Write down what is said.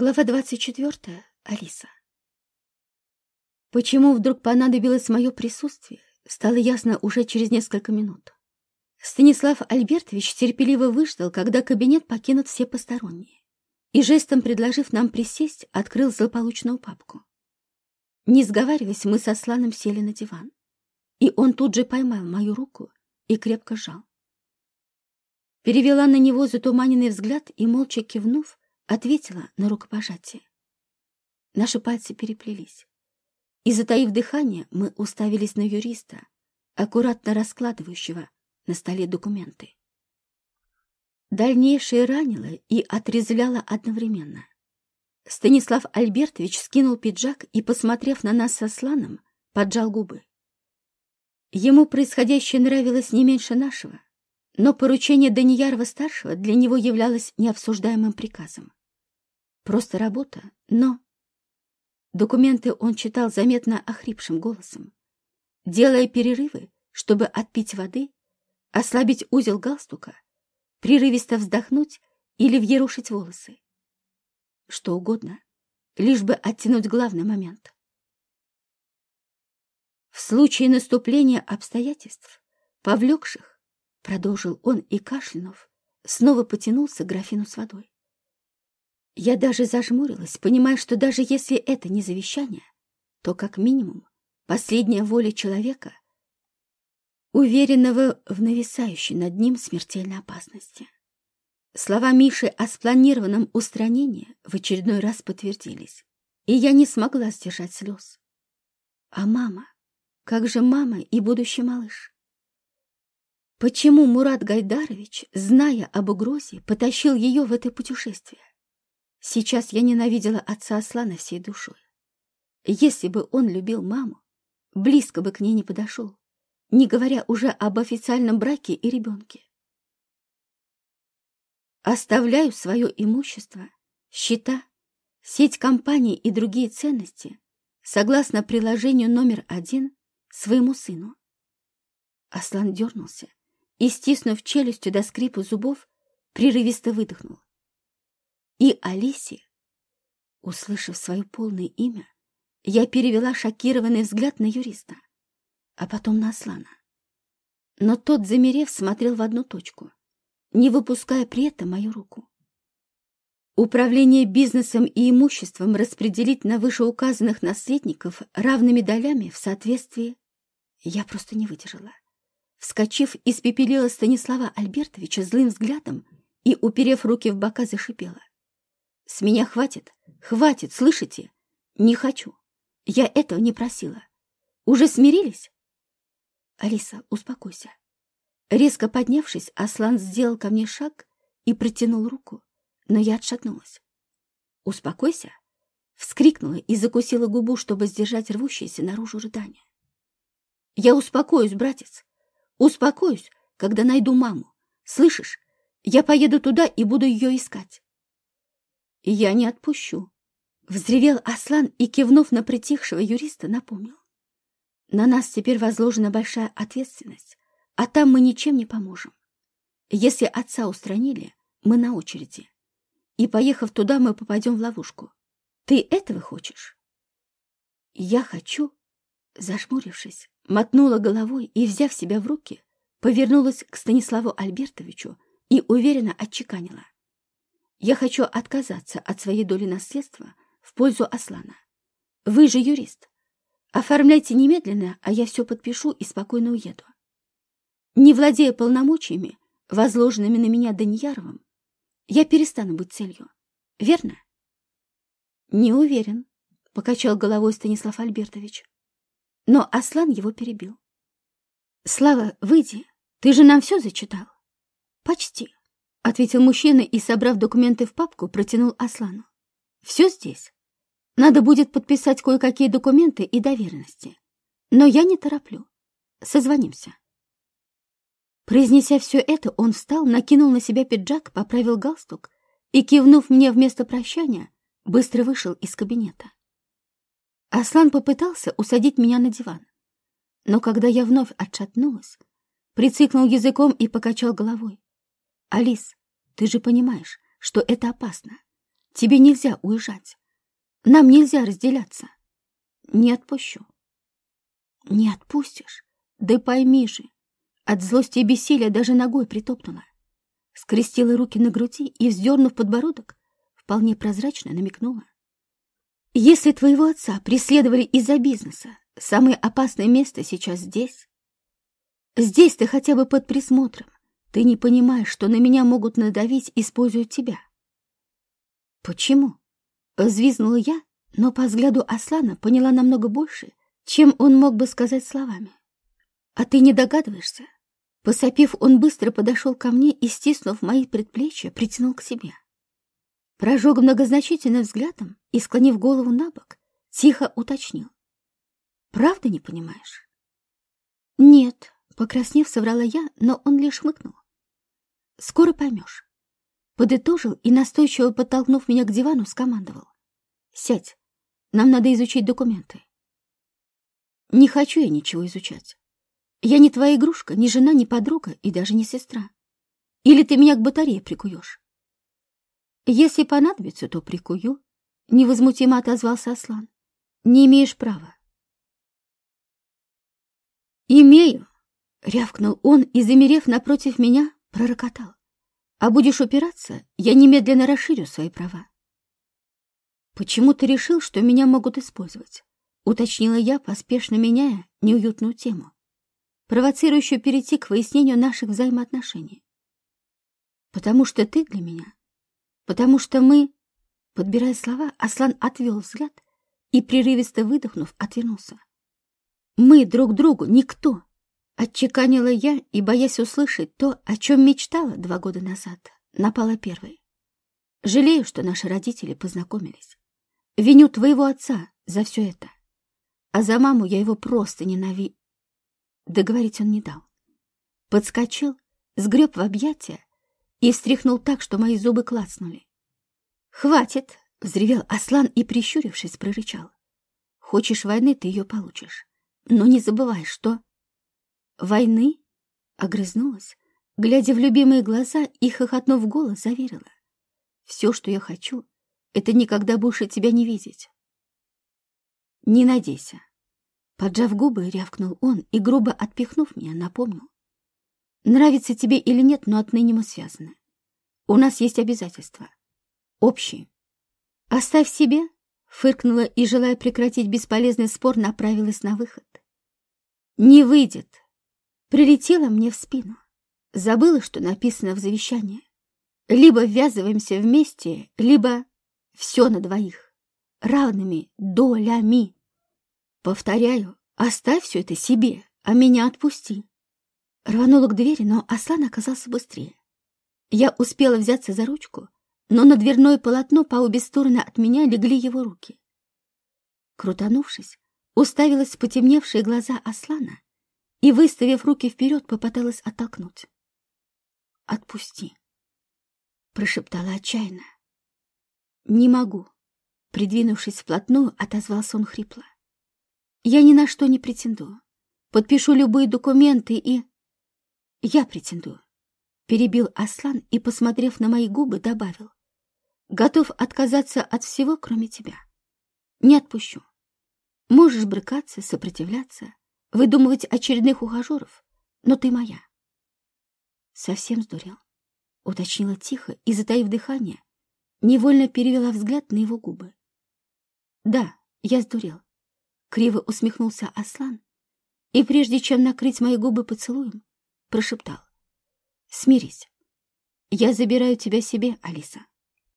Глава 24. Алиса. Почему вдруг понадобилось мое присутствие, стало ясно уже через несколько минут. Станислав Альбертович терпеливо выждал, когда кабинет покинут все посторонние, и жестом предложив нам присесть, открыл злополучную папку. Не сговариваясь, мы со Сланом сели на диван, и он тут же поймал мою руку и крепко сжал. Перевела на него затуманенный взгляд и, молча кивнув, ответила на рукопожатие. Наши пальцы переплелись. И, затаив дыхание, мы уставились на юриста, аккуратно раскладывающего на столе документы. Дальнейшее ранило и отрезвляло одновременно. Станислав Альбертович скинул пиджак и, посмотрев на нас со Сланом, поджал губы. Ему происходящее нравилось не меньше нашего, но поручение Даниярова-старшего для него являлось необсуждаемым приказом. Просто работа, но... Документы он читал заметно охрипшим голосом, делая перерывы, чтобы отпить воды, ослабить узел галстука, прерывисто вздохнуть или въерушить волосы. Что угодно, лишь бы оттянуть главный момент. В случае наступления обстоятельств, повлекших, продолжил он и кашлянув, снова потянулся к графину с водой. Я даже зажмурилась, понимая, что даже если это не завещание, то как минимум последняя воля человека, уверенного в нависающей над ним смертельной опасности. Слова Миши о спланированном устранении в очередной раз подтвердились, и я не смогла сдержать слез. А мама? Как же мама и будущий малыш? Почему Мурат Гайдарович, зная об угрозе, потащил ее в это путешествие? Сейчас я ненавидела отца Аслана всей душой. Если бы он любил маму, близко бы к ней не подошел, не говоря уже об официальном браке и ребенке. Оставляю свое имущество, счета, сеть компаний и другие ценности согласно приложению номер один своему сыну. Аслан дернулся и, стиснув челюстью до скрипа зубов, прерывисто выдохнул. И Алисе, услышав свое полное имя, я перевела шокированный взгляд на юриста, а потом на Аслана. Но тот, замерев, смотрел в одну точку, не выпуская при этом мою руку. Управление бизнесом и имуществом распределить на вышеуказанных наследников равными долями в соответствии я просто не выдержала. Вскочив, испепелила Станислава Альбертовича злым взглядом и, уперев руки в бока, зашипела. С меня хватит, хватит, слышите? Не хочу. Я этого не просила. Уже смирились? Алиса, успокойся. Резко поднявшись, Аслан сделал ко мне шаг и протянул руку, но я отшатнулась. «Успокойся!» Вскрикнула и закусила губу, чтобы сдержать рвущееся наружу рыдание. «Я успокоюсь, братец! Успокоюсь, когда найду маму. Слышишь? Я поеду туда и буду ее искать. «Я не отпущу», — взревел Аслан и, кивнув на притихшего юриста, напомнил. «На нас теперь возложена большая ответственность, а там мы ничем не поможем. Если отца устранили, мы на очереди. И, поехав туда, мы попадем в ловушку. Ты этого хочешь?» «Я хочу», — зажмурившись, мотнула головой и, взяв себя в руки, повернулась к Станиславу Альбертовичу и уверенно отчеканила. Я хочу отказаться от своей доли наследства в пользу Аслана. Вы же юрист. Оформляйте немедленно, а я все подпишу и спокойно уеду. Не владея полномочиями, возложенными на меня Данияровым, я перестану быть целью. Верно? Не уверен, покачал головой Станислав Альбертович. Но Аслан его перебил. Слава, выйди, ты же нам все зачитал. Почти. — ответил мужчина и, собрав документы в папку, протянул Аслану. «Все здесь. Надо будет подписать кое-какие документы и доверенности. Но я не тороплю. Созвонимся». Произнеся все это, он встал, накинул на себя пиджак, поправил галстук и, кивнув мне вместо прощания, быстро вышел из кабинета. Аслан попытался усадить меня на диван, но когда я вновь отшатнулась, прицикнул языком и покачал головой. «Алис, ты же понимаешь, что это опасно. тебе нельзя уезжать. Нам нельзя разделяться. Не отпущу. Не отпустишь? Да пойми же. От злости и бессилия даже ногой притопнула. Скрестила руки на груди и, вздернув подбородок, вполне прозрачно намекнула. Если твоего отца преследовали из-за бизнеса, самое опасное место сейчас здесь. Здесь ты хотя бы под присмотром. Ты не понимаешь, что на меня могут надавить, используя тебя. Почему? Взвизгнула я, но по взгляду Аслана поняла намного больше, чем он мог бы сказать словами. А ты не догадываешься? Посопив, он быстро подошел ко мне и, стиснув мои предплечья, притянул к себе. Прожег многозначительным взглядом и, склонив голову на бок, тихо уточнил. «Правда не понимаешь?» «Нет», — покраснев, соврала я, но он лишь хмыкнул. «Скоро поймешь». Подытожил и, настойчиво подтолкнув меня к дивану, скомандовал. «Сядь, нам надо изучить документы». «Не хочу я ничего изучать. Я не твоя игрушка, ни жена, ни подруга и даже не сестра. Или ты меня к батарее прикуешь?» «Если понадобится, то прикую», — невозмутимо отозвался Аслан. «Не имеешь права». «Имею», — рявкнул он и, замерев напротив меня, пророкотал. «А будешь упираться, я немедленно расширю свои права». «Почему ты решил, что меня могут использовать?» — уточнила я, поспешно меняя неуютную тему, провоцирующую перейти к выяснению наших взаимоотношений. «Потому что ты для меня потому что мы...» Подбирая слова, Аслан отвел взгляд и, прерывисто выдохнув, отвернулся. «Мы друг другу никто!» Отчеканила я и, боясь услышать то, о чем мечтала два года назад, напала первой. Жалею, что наши родители познакомились. Виню твоего отца за все это. А за маму я его просто ненави... Договорить он не дал. Подскочил, сгреб в объятия и встряхнул так, что мои зубы клацнули. «Хватит!» — взревел Аслан и, прищурившись, прорычал. «Хочешь войны, ты ее получишь. Но не забывай, что...» «Войны?» — огрызнулась, глядя в любимые глаза и, хохотнув голос, заверила. «Все, что я хочу, это никогда больше тебя не видеть». «Не надейся». Поджав губы, рявкнул он и, грубо отпихнув меня, напомнил. Нравится тебе или нет, но отныне мы связаны. У нас есть обязательства. Общие. Оставь себе, фыркнула и, желая прекратить бесполезный спор, направилась на выход. Не выйдет. Прилетела мне в спину. Забыла, что написано в завещании. Либо ввязываемся вместе, либо все на двоих. Равными долями. Повторяю, оставь все это себе, а меня отпусти. Рванула к двери, но Аслан оказался быстрее. Я успела взяться за ручку, но на дверное полотно по обе стороны от меня легли его руки. Крутанувшись, уставилась в потемневшие глаза Аслана и, выставив руки вперед, попыталась оттолкнуть. «Отпусти», — прошептала отчаянно. «Не могу», — придвинувшись вплотную, отозвался он хрипло. «Я ни на что не претендую. Подпишу любые документы и...» «Я претендую», — перебил Аслан и, посмотрев на мои губы, добавил. «Готов отказаться от всего, кроме тебя. Не отпущу. Можешь брыкаться, сопротивляться, выдумывать очередных ухажеров, но ты моя». «Совсем сдурел», — уточнила тихо и, затаив дыхание, невольно перевела взгляд на его губы. «Да, я сдурел», — криво усмехнулся Аслан, и прежде чем накрыть мои губы поцелуем, прошептал. «Смирись. Я забираю тебя себе, Алиса».